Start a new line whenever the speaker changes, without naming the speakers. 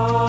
Oh.